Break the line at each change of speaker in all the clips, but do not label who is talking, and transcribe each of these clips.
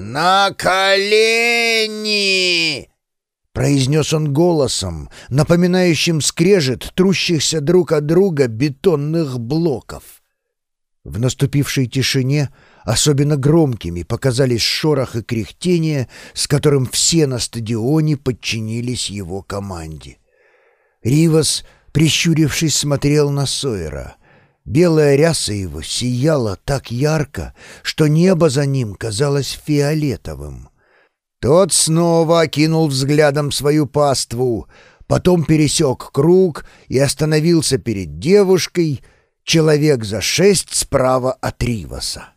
«На колени!» произнес он голосом, напоминающим скрежет трущихся друг от друга бетонных блоков. В наступившей тишине особенно громкими показались шорох и кряхтение, с которым все на стадионе подчинились его команде. Ривас, прищурившись, смотрел на Сойера. Белая ряса его сияла так ярко, что небо за ним казалось фиолетовым. Тот снова окинул взглядом свою паству, потом пересек круг и остановился перед девушкой, человек за шесть справа от Риваса.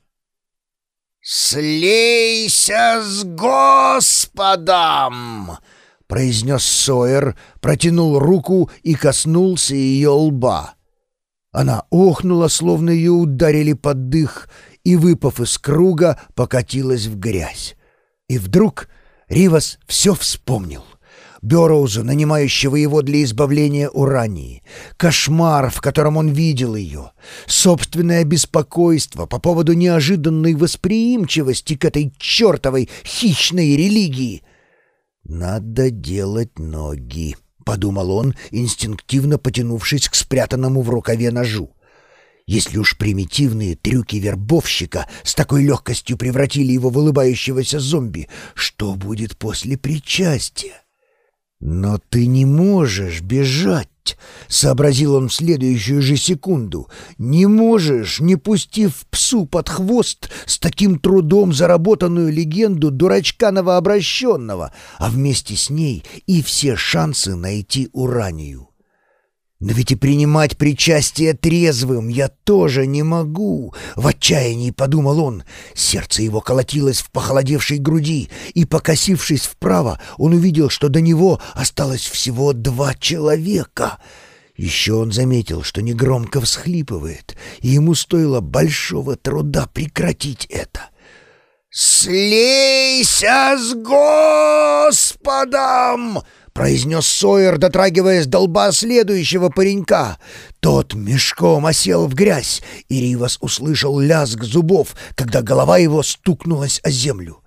«Слейся с Господом!» — произнес Сойер, протянул руку и коснулся ее лба. Она охнула, словно ее ударили под дых, и, выпав из круга, покатилась в грязь. И вдруг Ривас все вспомнил. Бероуза, нанимающего его для избавления Урании, кошмар, в котором он видел ее, собственное беспокойство по поводу неожиданной восприимчивости к этой чертовой хищной религии. «Надо делать ноги», — подумал он, инстинктивно потянувшись к спрятанному в рукаве ножу. Если уж примитивные трюки вербовщика с такой легкостью превратили его в улыбающегося зомби, что будет после причастия? «Но ты не можешь бежать», — сообразил он в следующую же секунду. «Не можешь, не пустив псу под хвост с таким трудом заработанную легенду дурачка новообращенного, а вместе с ней и все шансы найти уранию». Но ведь и принимать причастие трезвым я тоже не могу. В отчаянии подумал он. Сердце его колотилось в похолодевшей груди, и, покосившись вправо, он увидел, что до него осталось всего два человека. Еще он заметил, что негромко всхлипывает, и ему стоило большого труда прекратить это. «Слейся с Господом!» — произнес Сойер, дотрагиваясь до лба следующего паренька. Тот мешком осел в грязь, и Ривас услышал лязг зубов, когда голова его стукнулась о землю.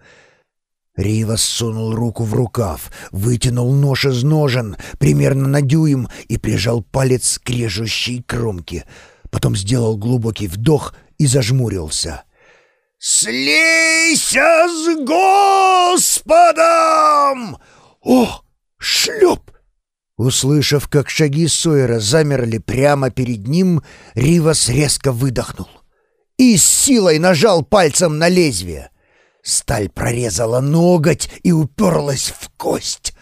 Ривас сунул руку в рукав, вытянул нож из ножен примерно на дюйм и прижал палец к режущей кромке. Потом сделал глубокий вдох и зажмурился. «Слейся с Господом!» «Ох!» Шлеп! Услышав, как шаги Сойера замерли прямо перед ним, Ривас резко выдохнул и с силой нажал пальцем на лезвие. Сталь прорезала ноготь и уперлась в кость.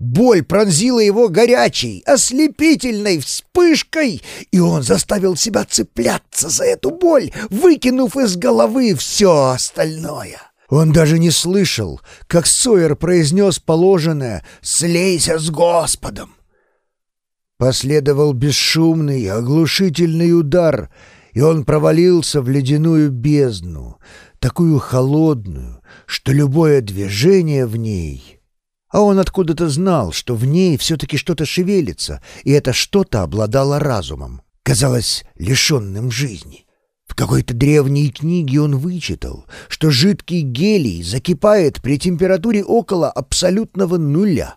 Боль пронзила его горячей, ослепительной вспышкой, и он заставил себя цепляться за эту боль, выкинув из головы все остальное. Он даже не слышал, как Сойер произнес положенное «Слейся с Господом!». Последовал бесшумный, оглушительный удар, и он провалился в ледяную бездну, такую холодную, что любое движение в ней... А он откуда-то знал, что в ней все-таки что-то шевелится, и это что-то обладало разумом, казалось лишенным жизни. Какой-то древней книге он вычитал, что жидкий гелий закипает при температуре около абсолютного нуля.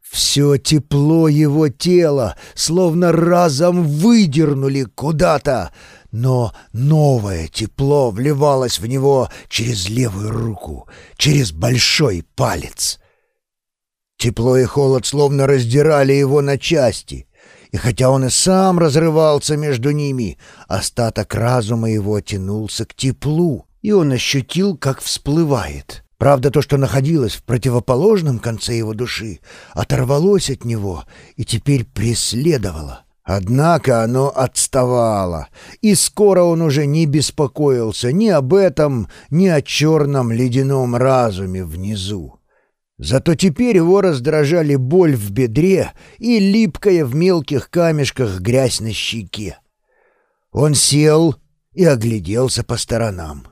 Все тепло его тела словно разом выдернули куда-то, но новое тепло вливалось в него через левую руку, через большой палец. Тепло и холод словно раздирали его на части — и хотя он и сам разрывался между ними, остаток разума его тянулся к теплу, и он ощутил, как всплывает. Правда, то, что находилось в противоположном конце его души, оторвалось от него и теперь преследовало. Однако оно отставало, и скоро он уже не беспокоился ни об этом, ни о черном ледяном разуме внизу. Зато теперь его раздражали боль в бедре и липкая в мелких камешках грязь на щеке. Он сел и огляделся по сторонам.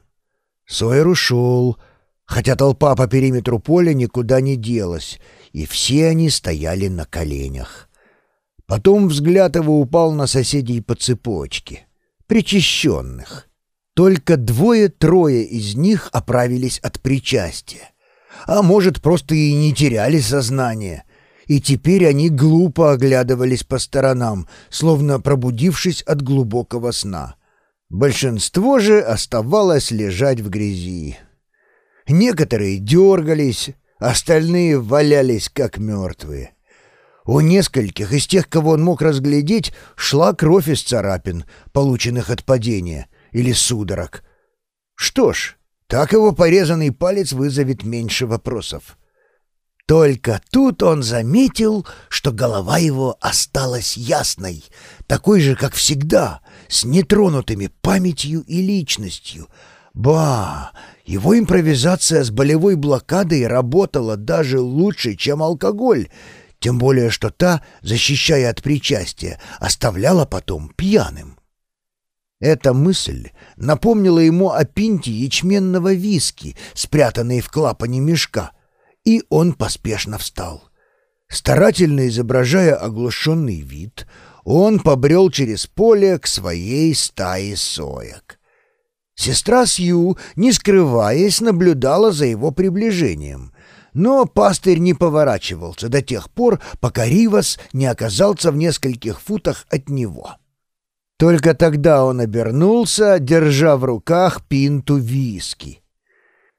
Сойер ушел, хотя толпа по периметру поля никуда не делась, и все они стояли на коленях. Потом взгляд его упал на соседей по цепочке, причащенных. Только двое-трое из них оправились от причастия. А может, просто и не теряли сознание. И теперь они глупо оглядывались по сторонам, словно пробудившись от глубокого сна. Большинство же оставалось лежать в грязи. Некоторые дергались, остальные валялись как мертвые. У нескольких из тех, кого он мог разглядеть, шла кровь из царапин, полученных от падения или судорог. Что ж, так его порезанный палец вызовет меньше вопросов. Только тут он заметил, что голова его осталась ясной, такой же, как всегда, с нетронутыми памятью и личностью. Ба, его импровизация с болевой блокадой работала даже лучше, чем алкоголь, тем более что та, защищая от причастия, оставляла потом пьяным. Эта мысль напомнила ему о пинте ячменного виски, спрятанной в клапане мешка, и он поспешно встал. Старательно изображая оглушенный вид, он побрел через поле к своей стае соек. Сестра Сью, не скрываясь, наблюдала за его приближением, но пастырь не поворачивался до тех пор, пока Ривас не оказался в нескольких футах от него. Только тогда он обернулся, держа в руках пинту виски.